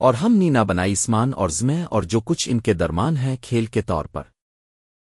اور ہم نینا نہ بنائی اسمان اور زمیں اور جو کچھ ان کے درمان ہے کھیل کے طور پر۔